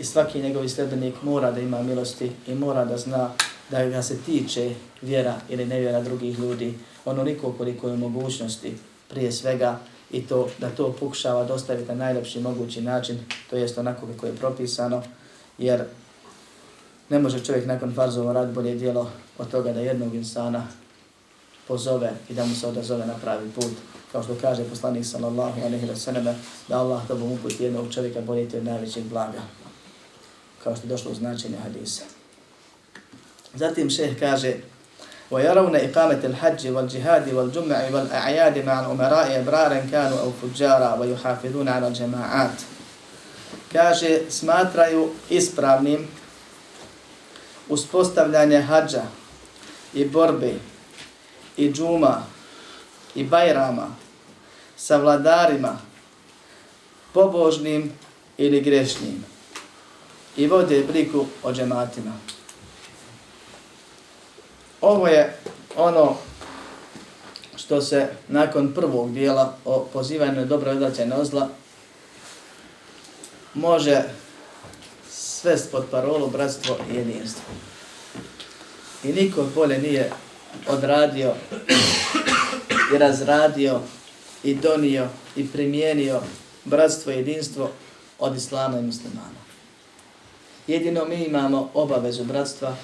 i svaki njegovi sljedbenik mora da ima milosti i mora da zna da ga se tiče vjera ili nevjera drugih ljudi onoliko koliko je mogućnosti prije svega i to da to pokušava dostaviti na najlepši mogući način, to jest onako kako je propisano, jer Ne može čovjek nakon farzova rad bolje dijelo od toga da jednog insana pozove i da mu se odazove na pravi put. Kao što kaže poslanik sallallahu alaihi wa sallam, da Allah tobom uputi jednog čovjeka bolje od najvećeg blaga Kao što je došlo u značenju hadisa. Zatim šeh kaže, ويرون إقامة الحج والجهاد والجمع والأعياد مع الأمراء إبرارا كانوا أو فجارا ويحافظون على الجماعات. Kaže, smatraju ispravnim uspostavljanje hađa i borbe i džuma i bajrama sa vladarima pobožnim ili grešnim i vode brigu o džematima. Ovo je ono što se nakon prvog dijela o pozivanju dobro odlačaj ozla može svest pod parolu bratstvo i jedinstvo. I niko bolje nije odradio i razradio i donio i primijenio bratstvo i jedinstvo od islama i muslimana. Jedino mi imamo obavezu bratstva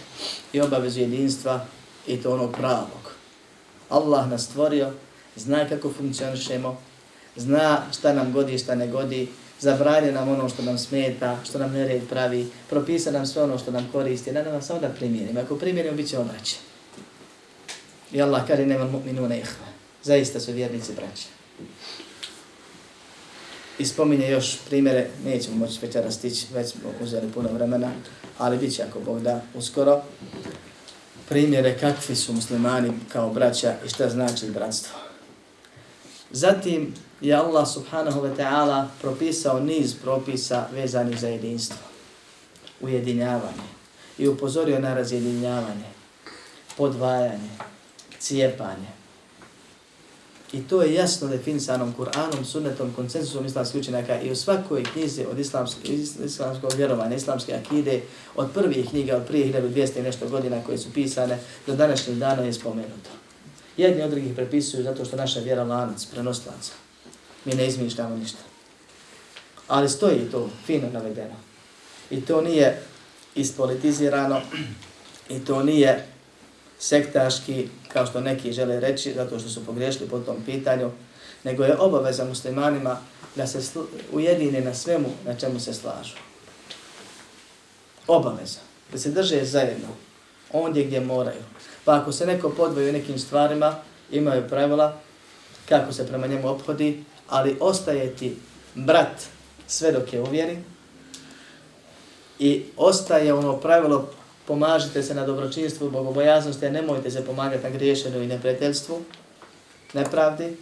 i obavezu jedinstva i to onog pravog. Allah nas stvorio, zna kako funkcionišemo, zna šta nam godi, šta ne godi, zabranje nam ono što nam smeta, što nam nered pravi, propisa nam sve ono što nam koristi, da nam samo da primjenimo. Ako primjenimo, bit će obraće. I Allah kaže, nema mu'minu ne ihva. Zaista su vjernici braće. I spominje još primjere, nećemo moći večera stići, već smo uzeli puno vremena, ali bit će ako Bog da uskoro, primjere kakvi su muslimani kao braća i šta znači bratstvo. Zatim, je Allah subhanahu wa ta'ala propisao niz propisa vezani za jedinstvo, ujedinjavanje. I upozorio na razjedinjavanje, podvajanje, cijepanje. I to je jasno definisanom Kur'anom, sunnetom, koncensusom islamskih učenjaka i u svakoj knjizi od islamskog, islamskog vjerovanja, islamske akide, od prvih knjiga, od prije 1200 nešto godina koje su pisane, do današnjih dana je spomenuto. Jedni od drugih prepisuju zato što naša vjera lanac, prenoslaca mi ne izmišljamo ništa. Ali stoji to fino navedeno. I to nije ispolitizirano i to nije sektaški, kao što neki žele reći, zato što su pogriješili po tom pitanju, nego je obaveza muslimanima da se ujedine na svemu na čemu se slažu. Obaveza. Da se drže zajedno. ondje gdje moraju. Pa ako se neko podvoji u nekim stvarima, imaju pravila kako se prema njemu obhodi, ali ostaje ti brat sve dok je uvjeri i ostaje ono pravilo pomažite se na dobročinstvu, bogobojaznosti, a nemojte se pomagati na griješenu i neprijateljstvu, nepravdi,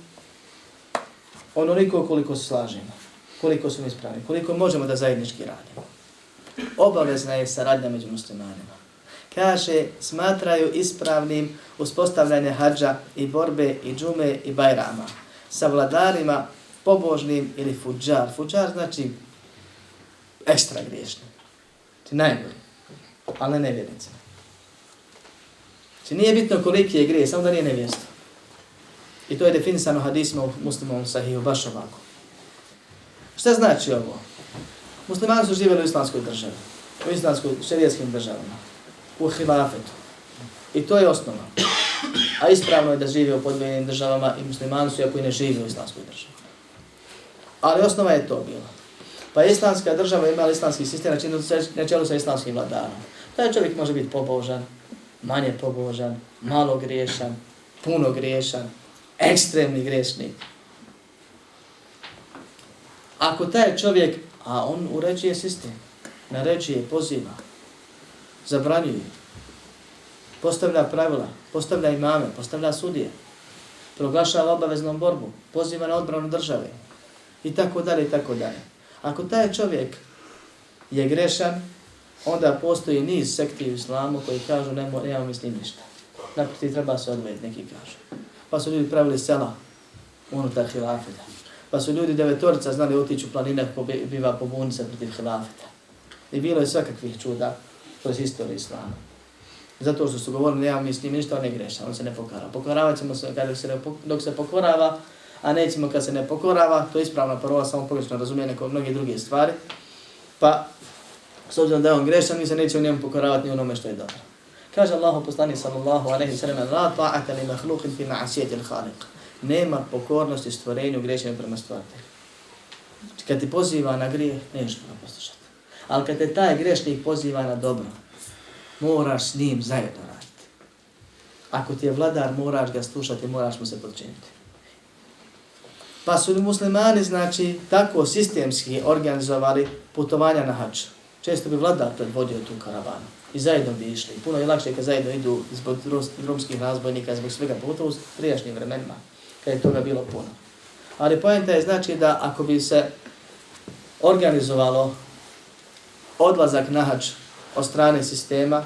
onoliko koliko se slažemo, koliko su ispravni, koliko možemo da zajednički radimo. Obavezna je saradnja među muslimanima. Kaže, smatraju ispravnim uspostavljanje hađa i borbe i džume i bajrama sa vladarima pobožnim ili fuđar. Fuđar znači ekstra griješni. Ti najbolji, ali ne nevjernicima. Znači nije bitno koliki je grije, samo da nije nevjerstvo. I to je definisano hadisima u muslimovom sahiju, baš ovako. Šta znači ovo? Muslimani su živjeli u islamskoj državi, u islamskoj šerijetskim državama, u hilafetu. I to je osnova. A ispravno je da žive u podvijenim državama i muslimani su, ako i ne žive u islamskoj državi. Ali osnova je to bila. Pa islamska država imala islamski sistem na čelu sa islamskim vladarom. Taj čovjek može biti pobožan, manje pobožan, malo griješan, puno griješan, ekstremni griješnik. Ako taj čovjek, a on uređuje sistem, naređuje, poziva, zabranjuje, postavlja pravila, postavlja imame, postavlja sudije, proglašava obaveznom borbu, poziva na odbranu države i tako dalje i tako dalje. Ako taj čovjek je grešan, onda postoji niz sekti u islamu koji kažu nemo, nema njim ništa. Naproti treba se odvojiti, neki kažu. Pa su ljudi pravili sela unutar hilafeta. Pa su ljudi devetorica znali otići u planine biva pobuni protiv hilafeta. I bilo je svakakvih čuda kroz istoriju islama. Zato što su govorili, nema mi s njim ništa, on ne greša, on se ne pokorava. Pokoravat ćemo se kada se ne, dok se pokorava, a nećemo kad se ne pokorava, to je ispravna parola, samo pogrešno razumije neko mnoge druge stvari. Pa, s obzirom da je on grešan, mi se nećemo njemu pokoravati ni onome što je dobro. Kaže Allahu poslanik sallallahu alejhi ve sellem: "La ta'ata li makhluqin fi ma'siyati al-khaliq." Nema pokornosti stvorenju grešenja prema stvoritelju. Kad ti poziva na grijeh, nećeš ga poslušati. Ali kad te taj grešnik poziva na dobro, moraš s njim zajedno raditi. Ako ti je vladar, moraš ga slušati, moraš mu se podčiniti. Pa su muslimani, znači, tako sistemski organizovali putovanja na hač. Često bi vladar predvodio tu karavanu i zajedno bi išli. Puno je lakše kad zajedno idu zbog drumskih razbojnika, zbog svega, pogotovo u prijašnjim vremenima, kad je toga bilo puno. Ali pojenta je znači da ako bi se organizovalo odlazak na hač od strane sistema,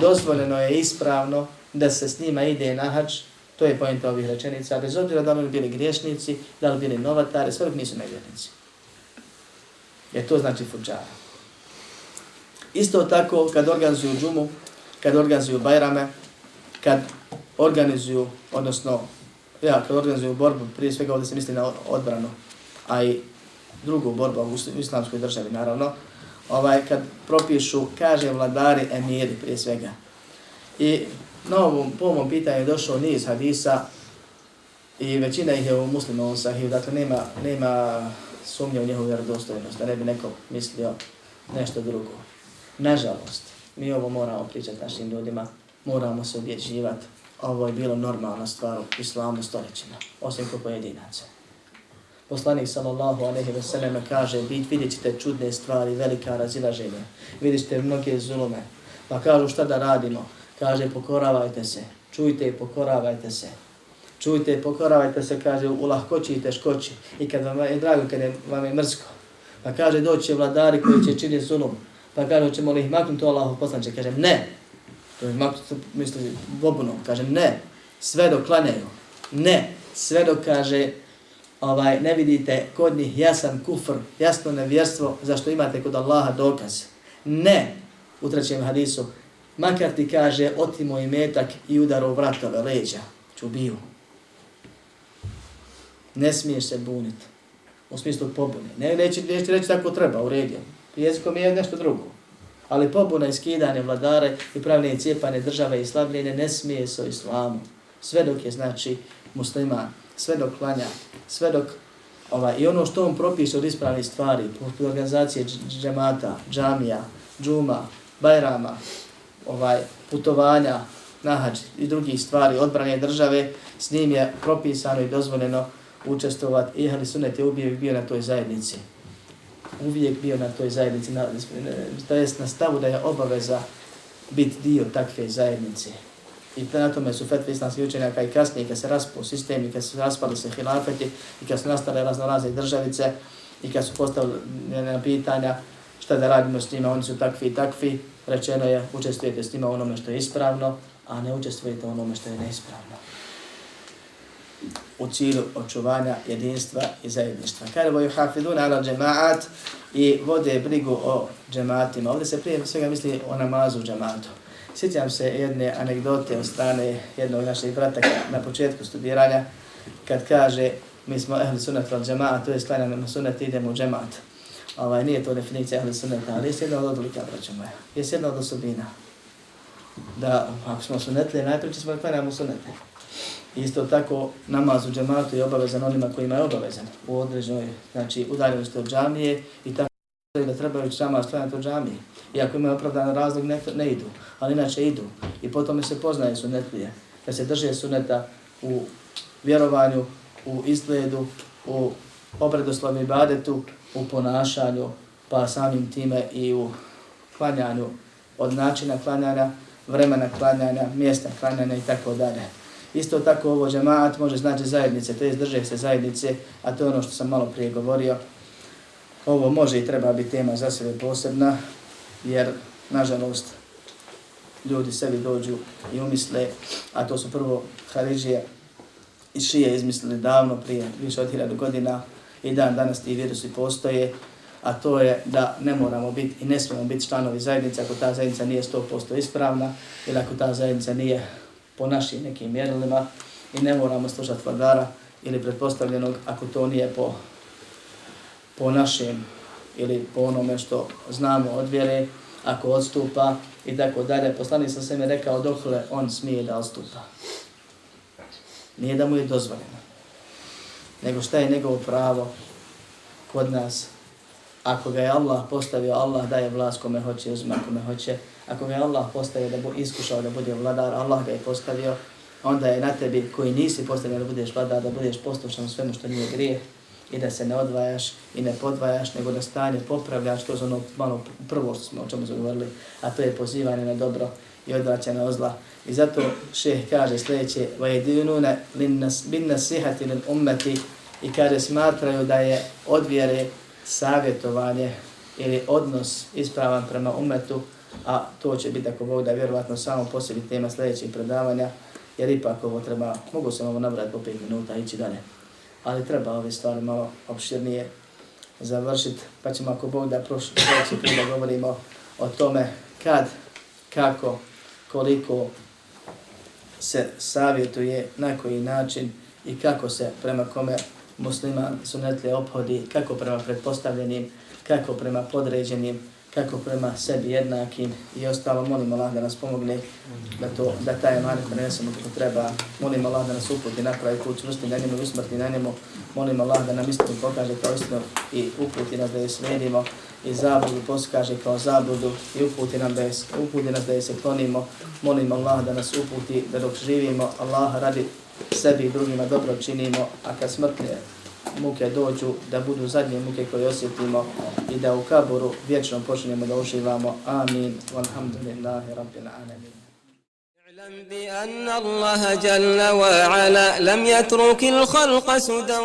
dozvoljeno je ispravno da se s njima ide na hač, to je pojenta ovih rečenica, bez obzira da li bili griješnici, da li bili novatari, sve nisu nevjernici. Jer to znači fuđara. Isto tako kad organizuju džumu, kad organizuju bajrame, kad organizuju, odnosno, ja, kad organizuju borbu, prije svega ovdje se misli na odbranu, a i drugu borbu u islamskoj državi, naravno, ovaj, kad propišu, kaže vladari emiri prije svega. I na ovom, po ovom pitanju je došao niz hadisa i većina ih je u muslimovom sahiju, dakle nema, nema sumnje u njehovu vjerodostojnost, da ne bi neko mislio nešto drugo. Nažalost, mi ovo moramo pričati našim ljudima, moramo se objeđivati. Ovo je bilo normalna stvar u islamu stoljećima, osim ko pojedinaca. Poslanik sallallahu alejhi ve sellem kaže: "Bit vidjet ćete čudne stvari, velika razilaženja. Vidjet ćete mnoge zulume." Pa kažu šta da radimo? Kaže pokoravajte se. Čujte i pokoravajte se. Čujte i pokoravajte se, kaže u lahkoći i teškoći. I kad vam je drago, kad je, vam je mrsko. Pa kaže doće vladari koji će činiti zulum. Pa kaže ćemo li ih maknuti Allahu poslanče. Kažem, ne. To je maknuti, misli, bobunom. Kažem, ne. Sve dok klanjaju. Ne. Sve dok kaže ovaj, ne vidite kod njih jasan kufr, jasno nevjerstvo, zašto imate kod Allaha dokaz. Ne, u trećem hadisu, makar ti kaže otimo i metak i udar u vratove leđa, čubiju. Ne smiješ se buniti, u smislu pobune. Ne, neće, neće reći tako treba, u redu. Jezikom je nešto drugo. Ali pobuna i skidanje vladare i pravne cijepane države i slavljene ne smije se o islamu. Sve dok je, znači, musliman sve dok klanja, sve dok ovaj, i ono što on propiše od ispravnih stvari, poput organizacije džemata, džamija, džuma, bajrama, ovaj putovanja nahađ i drugih stvari, odbrane države, s njim je propisano i dozvoljeno učestovati i ahli sunnet je uvijek bio na toj zajednici. Uvijek bio na toj zajednici, na, to jest na stavu da je obaveza biti dio takve zajednice. I na tome su fetve islamskih učenjaka i kasnije kad se raspao sistem i kad su raspali se hilafeti i kad su nastale raznorazne državice i kad su postavljene na pitanja šta da radimo s njima, oni su takvi i takvi, rečeno je učestvujete s njima onome što je ispravno, a ne učestvujete onome što je neispravno. U cilju očuvanja jedinstva i zajedništva. Kada boju hafiduna ala džemaat i vode brigu o džematima. Ovdje se prije svega misli o namazu džematu. Sjećam se jedne anegdote od strane jednog našeg brata na početku studiranja, kad kaže mi smo ehli sunat od džemaat, to je sklanjamo sunat, idemo u džemaat. Ovaj, nije to definicija ehli sunata, ali je jedna od odlika, braćo moja. Je jedna od osobina. Da, ako smo sunetli, najprije smo da klanjamo sunete. Isto tako, namaz u džematu je obavezan onima kojima je obavezan u određenoj, znači, udaljenosti od džamije i tako da trebaju namaz klanjati od džamije. I ako imaju opravdan razlog, ne, ne idu, ali inače idu. I potom se poznaje sunetlije, da se drže suneta u vjerovanju, u izgledu, u obredoslovi badetu, u ponašanju, pa samim time i u klanjanju od načina klanjanja, vremena klanjanja, mjesta klanjanja i tako dalje. Isto tako ovo džemaat može znači zajednice, to je drže se zajednice, a to je ono što sam malo prije govorio. Ovo može i treba biti tema za sebe posebna, jer nažalost ljudi sebi dođu i umisle, a to su prvo Haridžije i Šije izmislili davno prije, više od hiljadu godina, i dan danas ti virusi postoje, a to je da ne moramo biti i ne smijemo biti članovi zajednice ako ta zajednica nije 100% ispravna ili ako ta zajednica nije po našim nekim mjerilima i ne moramo slušati vladara ili pretpostavljenog ako to nije po, po našem ili po onome što znamo od vjere, ako odstupa i tako dalje. Poslanik sam sveme mi rekao dokle on smije da odstupa. Nije da mu je dozvoljeno. Nego šta je njegovo pravo kod nas ako ga je Allah postavio, Allah daje vlast kome hoće, uzme kome hoće. Ako ga je Allah postavio da bu iskušao da bude vladar, Allah ga je postavio, onda je na tebi koji nisi postavio da budeš vladar, da budeš poslušan svemu što nije grije i da se ne odvajaš i ne podvajaš, nego da stanje popravljaš, to je ono malo prvo što smo o čemu zagovorili, a to je pozivanje na dobro i odvraćanje na zla. I zato šeh kaže sljedeće, وَيَدِينُونَ بِنَّسِحَةِ لِلْأُمَّةِ i kaže smatraju da je odvjere savjetovanje ili odnos ispravan prema umetu, a to će biti ako Bog da vjerovatno samo posebi tema sljedećeg predavanja, jer ipak ovo treba, mogu se ovo nabrati po 5 minuta i ići dalje, ali treba ove stvari malo opširnije završiti, pa ćemo ako Bog da prošli sljedeći put da govorimo o tome kad, kako, koliko se savjetuje, na koji način i kako se prema kome musliman sunetlije ophodi, kako prema pretpostavljenim, kako prema podređenim, kako prema sebi jednakim i ostalo. Molim Allah da nas pomogne da, to, da taj emanet prenesemo kako treba. Molim Allah da nas uputi napravi put čvrsti na njemu i usmrti na njemu. Molim Allah da nam istinu pokaže kao istinu i uputi nas da je slijedimo i zabludu poskaže kao zabludu i uputi, nam da je, uputi nas da je se klonimo. Molim Allah da nas uputi da dok živimo Allah radi sebi i drugima dobro činimo, a kad smrtne muke dođu, da budu zadnje muke koje osjetimo i da u kaburu vječno počnemo da uživamo. Amin. Walhamdulillahi rabbil alamin. بأن الله جل وعلا لم يترك الخلق سدى